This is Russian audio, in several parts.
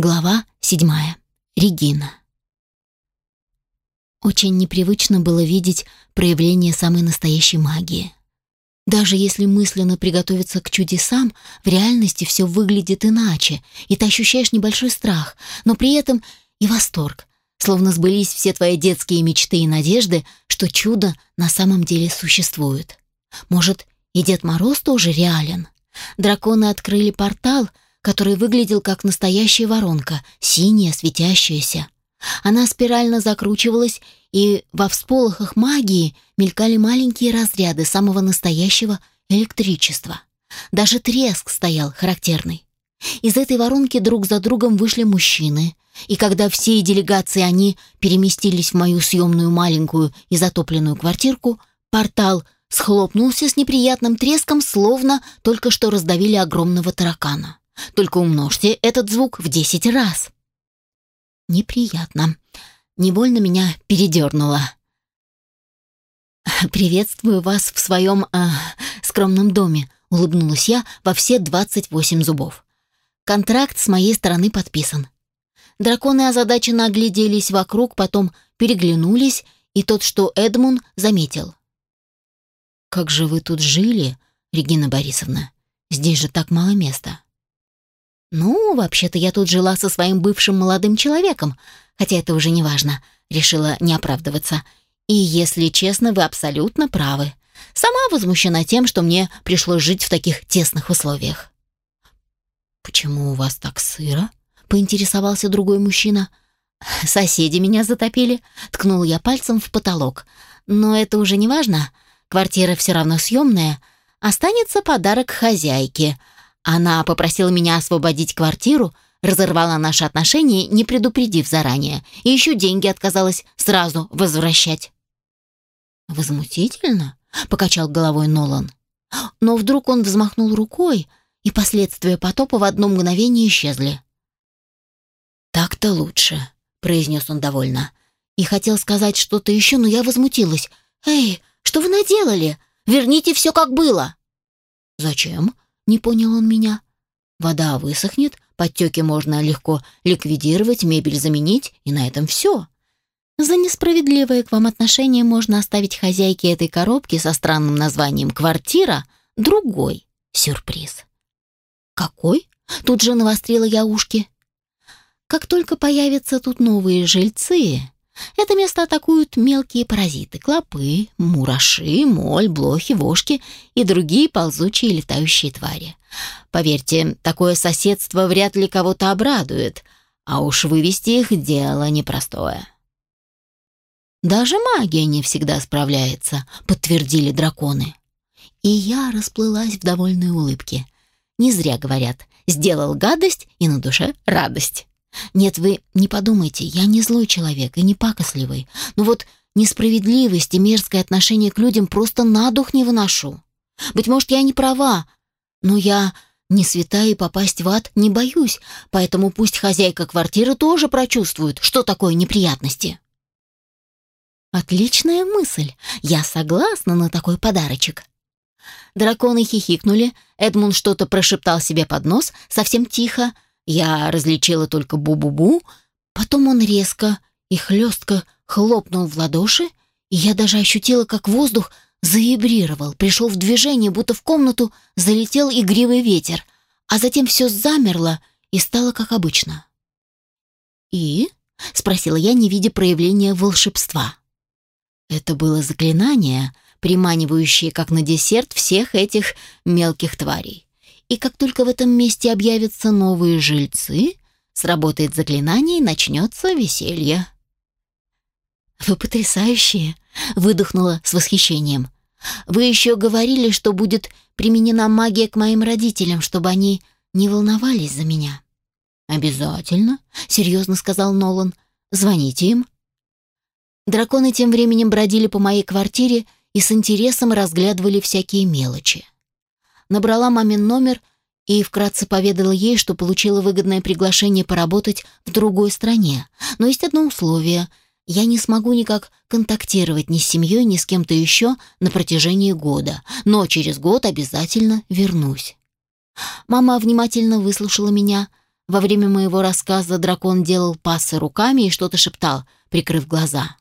Глава седьмая. Регина. Очень непривычно было видеть проявление самой настоящей магии. Даже если мысленно приготовиться к чудесам, в реальности все выглядит иначе, и ты ощущаешь небольшой страх, но при этом и восторг, словно сбылись все твои детские мечты и надежды, что чудо на самом деле существует. Может, и Дед Мороз тоже реален? Драконы открыли портал — который выглядел как настоящая воронка, синяя, светящаяся. Она спирально закручивалась, и во всполохах магии мелькали маленькие разряды самого настоящего электричества. Даже треск стоял характерный. Из этой воронки друг за другом вышли мужчины, и когда всей делегации они переместились в мою съемную маленькую и затопленную квартирку, портал схлопнулся с неприятным треском, словно только что раздавили огромного таракана. Только умножьте этот звук в десять раз. Неприятно. Невольно меня передернуло. «Приветствую вас в своем э, скромном доме», — улыбнулась я во все двадцать восемь зубов. «Контракт с моей стороны подписан». Драконы озадаченно огляделись вокруг, потом переглянулись, и тот, что Эдмун, заметил. «Как же вы тут жили, Регина Борисовна? Здесь же так мало места». «Ну, вообще-то я тут жила со своим бывшим молодым человеком, хотя это уже не важно», — решила не оправдываться. «И, если честно, вы абсолютно правы. Сама возмущена тем, что мне пришлось жить в таких тесных условиях». «Почему у вас так сыро?» — поинтересовался другой мужчина. «Соседи меня затопили», — ткнул я пальцем в потолок. «Но это уже не важно. Квартира все равно съемная. Останется подарок хозяйке». Она попросила меня освободить квартиру, разорвала наши отношения, не предупредив заранее, и еще деньги отказалась сразу возвращать. «Возмутительно?» — покачал головой Нолан. Но вдруг он взмахнул рукой, и последствия потопа в одно мгновение исчезли. «Так-то лучше», — произнес он довольно. И хотел сказать что-то еще, но я возмутилась. «Эй, что вы наделали? Верните все, как было!» «Зачем?» Не понял он меня. Вода высохнет, подтеки можно легко ликвидировать, мебель заменить, и на этом все. За несправедливое к вам отношение можно оставить хозяйке этой коробки со странным названием «Квартира» другой сюрприз. «Какой?» — тут же навострила я ушки. «Как только появятся тут новые жильцы, это место атакуют мелкие паразиты, клопы, мураши, моль, блохи, вошки и другие ползучие летающие твари. Поверьте, такое соседство вряд ли кого-то обрадует, а уж вывести их дело непростое. Даже магия не всегда справляется, подтвердили драконы. И я расплылась в довольной улыбке. Не зря говорят, сделал гадость и на душе радость. Нет, вы не подумайте, я не злой человек и не пакостливый. Но вот несправедливость и мерзкое отношение к людям просто на дух не выношу. Быть может, я не права, но я не святая и попасть в ад не боюсь, поэтому пусть хозяйка квартиры тоже прочувствует, что такое неприятности. Отличная мысль. Я согласна на такой подарочек. Драконы хихикнули, Эдмунд что-то прошептал себе под нос, совсем тихо, я различила только бу-бу-бу, потом он резко и хлестко хлопнул в ладоши, и я даже ощутила, как воздух завибрировал, пришел в движение, будто в комнату залетел игривый ветер, а затем все замерло и стало как обычно. «И?» — спросила я, не видя проявления волшебства. Это было заклинание, приманивающее, как на десерт, всех этих мелких тварей. И как только в этом месте объявятся новые жильцы, сработает заклинание и начнется веселье. «Вы потрясающие!» — выдохнула с восхищением. «Вы еще говорили, что будет применена магия к моим родителям, чтобы они не волновались за меня». «Обязательно», — серьезно сказал Нолан. «Звоните им». Драконы тем временем бродили по моей квартире и с интересом разглядывали всякие мелочи набрала мамин номер и вкратце поведала ей, что получила выгодное приглашение поработать в другой стране. Но есть одно условие. Я не смогу никак контактировать ни с семьей, ни с кем-то еще на протяжении года, но через год обязательно вернусь. Мама внимательно выслушала меня, Во время моего рассказа дракон делал пассы руками и что-то шептал, прикрыв глаза.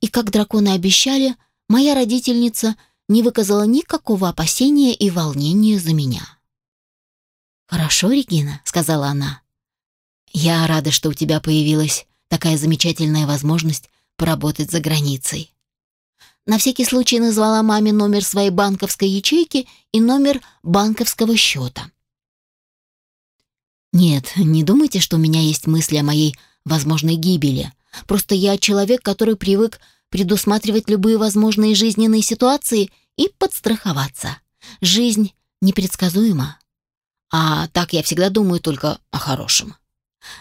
И как драконы обещали, моя родительница не выказала никакого опасения и волнения за меня. «Хорошо, Регина», — сказала она. «Я рада, что у тебя появилась такая замечательная возможность поработать за границей. На всякий случай назвала маме номер своей банковской ячейки и номер банковского счета. Нет, не думайте, что у меня есть мысли о моей возможной гибели. Просто я человек, который привык предусматривать любые возможные жизненные ситуации и подстраховаться. Жизнь непредсказуема. А так я всегда думаю только о хорошем.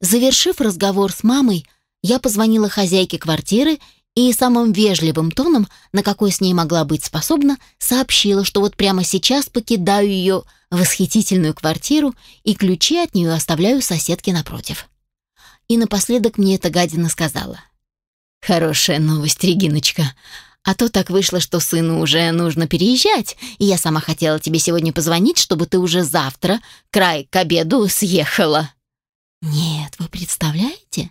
Завершив разговор с мамой, я позвонила хозяйке квартиры и самым вежливым тоном, на какой с ней могла быть способна, сообщила, что вот прямо сейчас покидаю ее восхитительную квартиру и ключи от нее оставляю соседке напротив. И напоследок мне эта гадина сказала. «Хорошая новость, Региночка. А то так вышло, что сыну уже нужно переезжать, и я сама хотела тебе сегодня позвонить, чтобы ты уже завтра, край к обеду, съехала». «Нет, вы представляете?»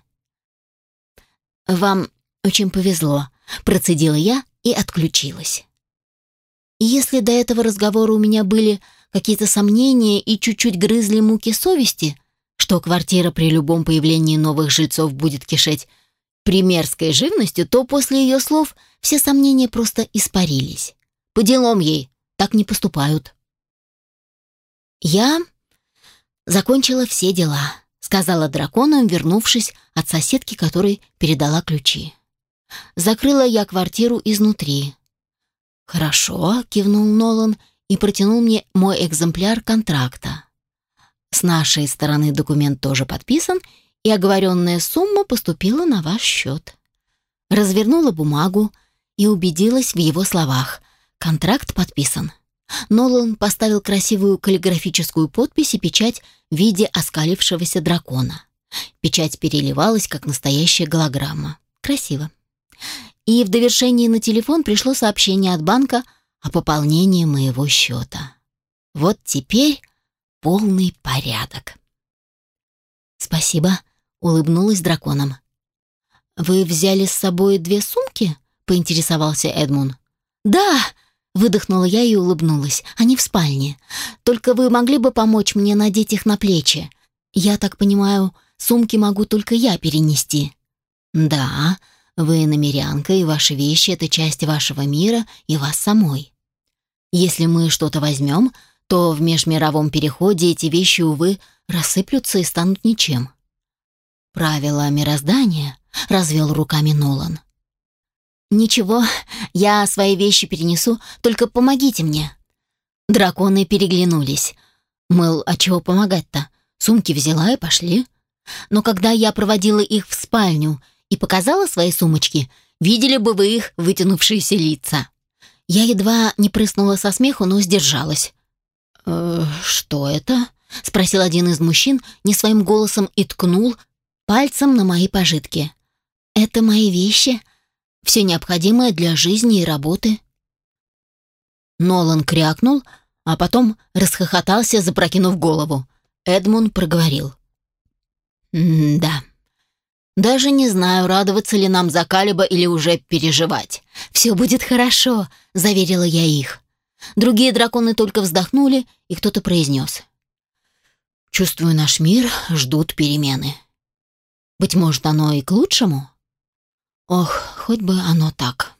«Вам очень повезло», — процедила я и отключилась. И если до этого разговора у меня были какие-то сомнения и чуть-чуть грызли муки совести, что квартира при любом появлении новых жильцов будет кишеть примерской живностью, то после ее слов все сомнения просто испарились. По делам ей так не поступают. Я закончила все дела сказала драконам, вернувшись от соседки, которой передала ключи. Закрыла я квартиру изнутри. «Хорошо», — кивнул Нолан и протянул мне мой экземпляр контракта. С нашей стороны документ тоже подписан, и оговоренная сумма поступила на ваш счет. Развернула бумагу и убедилась в его словах. Контракт подписан. Нолан поставил красивую каллиграфическую подпись и печать в виде оскалившегося дракона. Печать переливалась, как настоящая голограмма. Красиво. И в довершении на телефон пришло сообщение от банка о пополнении моего счета. Вот теперь полный порядок. «Спасибо», — улыбнулась драконом. «Вы взяли с собой две сумки?» — поинтересовался Эдмун. «Да!» Выдохнула я и улыбнулась. Они в спальне. Только вы могли бы помочь мне надеть их на плечи? Я так понимаю, сумки могу только я перенести. Да, вы намерянка, и ваши вещи — это часть вашего мира и вас самой. Если мы что-то возьмем, то в межмировом переходе эти вещи, увы, рассыплются и станут ничем. Правила мироздания, — развел руками Нолан. «Ничего, я свои вещи перенесу, только помогите мне». Драконы переглянулись. Мыл, а чего помогать-то? Сумки взяла и пошли. Но когда я проводила их в спальню и показала свои сумочки, видели бы вы их вытянувшиеся лица. Я едва не прыснула со смеху, но сдержалась. «Э, «Что это?» — спросил один из мужчин не своим голосом и ткнул пальцем на мои пожитки. «Это мои вещи», все необходимое для жизни и работы. Нолан крякнул, а потом расхохотался, запрокинув голову. Эдмун проговорил. «Да. Даже не знаю, радоваться ли нам за Калиба или уже переживать. Все будет хорошо», — заверила я их. Другие драконы только вздохнули, и кто-то произнес. «Чувствую, наш мир ждут перемены. Быть может, оно и к лучшему?» Ох, хоть бы оно так.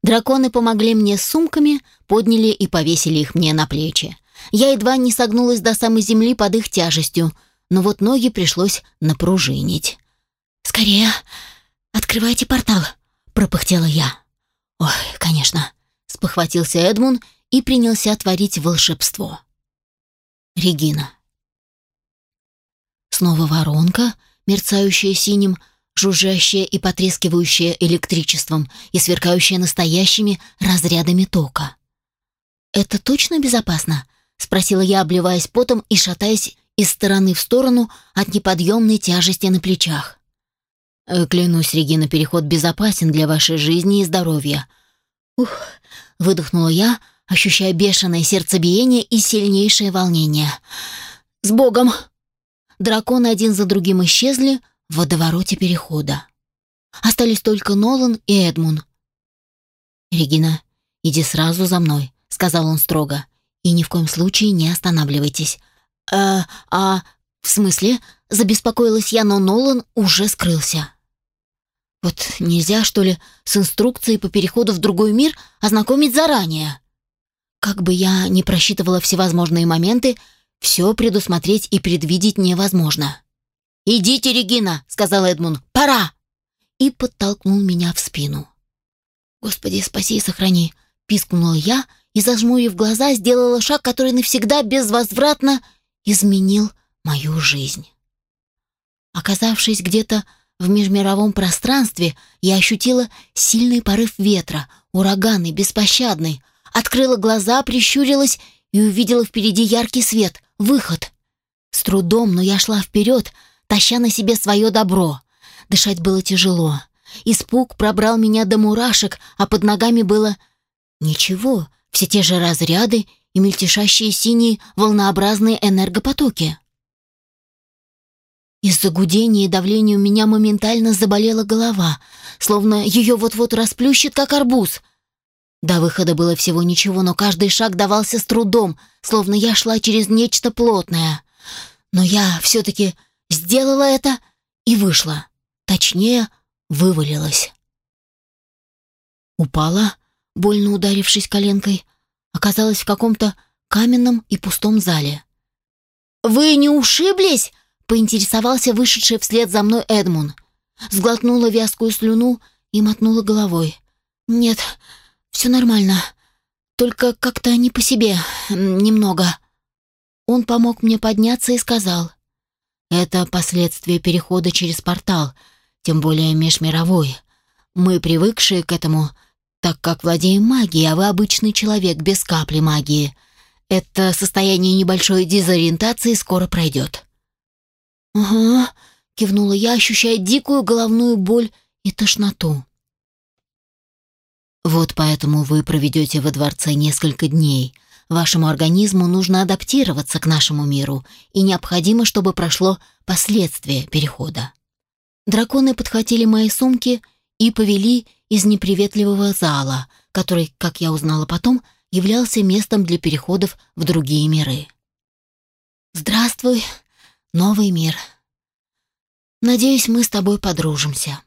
Драконы помогли мне с сумками, подняли и повесили их мне на плечи. Я едва не согнулась до самой земли под их тяжестью, но вот ноги пришлось напружинить. «Скорее, открывайте портал», — пропыхтела я. «Ой, конечно», — спохватился Эдмун и принялся творить волшебство. Регина. Снова воронка, мерцающая синим, — жужжащее и потрескивающее электричеством и сверкающее настоящими разрядами тока. «Это точно безопасно?» — спросила я, обливаясь потом и шатаясь из стороны в сторону от неподъемной тяжести на плечах. «Э, «Клянусь, Регина, переход безопасен для вашей жизни и здоровья». «Ух!» — выдохнула я, ощущая бешеное сердцебиение и сильнейшее волнение. «С Богом!» Драконы один за другим исчезли в водовороте перехода. Остались только Нолан и Эдмун. «Регина, иди сразу за мной», — сказал он строго. «И ни в коем случае не останавливайтесь». «Э, а... в смысле?» — забеспокоилась я, но Нолан уже скрылся. «Вот нельзя, что ли, с инструкцией по переходу в другой мир ознакомить заранее?» Как бы я ни просчитывала всевозможные моменты, все предусмотреть и предвидеть невозможно. «Идите, Регина!» — сказал Эдмун. «Пора!» И подтолкнул меня в спину. «Господи, спаси и сохрани!» — пискнула я и, зажмурив глаза, сделала шаг, который навсегда безвозвратно изменил мою жизнь. Оказавшись где-то в межмировом пространстве, я ощутила сильный порыв ветра, ураганный, беспощадный. Открыла глаза, прищурилась и увидела впереди яркий свет, выход. С трудом, но я шла вперед, таща на себе свое добро. Дышать было тяжело. Испуг пробрал меня до мурашек, а под ногами было... Ничего, все те же разряды и мельтешащие синие волнообразные энергопотоки. Из-за гудения и давления у меня моментально заболела голова, словно ее вот-вот расплющит, как арбуз. До выхода было всего ничего, но каждый шаг давался с трудом, словно я шла через нечто плотное. Но я все-таки сделала это и вышла. Точнее, вывалилась. Упала, больно ударившись коленкой, оказалась в каком-то каменном и пустом зале. «Вы не ушиблись?» — поинтересовался вышедший вслед за мной Эдмун. Сглотнула вязкую слюну и мотнула головой. «Нет, все нормально. Только как-то не по себе. Немного». Он помог мне подняться и сказал. «Это последствия перехода через портал, тем более межмировой. Мы, привыкшие к этому, так как владеем магией, а вы обычный человек без капли магии. Это состояние небольшой дезориентации скоро пройдет». «Ага», — кивнула я, ощущая дикую головную боль и тошноту. «Вот поэтому вы проведете во дворце несколько дней. Вашему организму нужно адаптироваться к нашему миру, и необходимо, чтобы прошло последствие перехода». Драконы подхватили мои сумки и повели из неприветливого зала, который, как я узнала потом, являлся местом для переходов в другие миры. «Здравствуй, новый мир. Надеюсь, мы с тобой подружимся».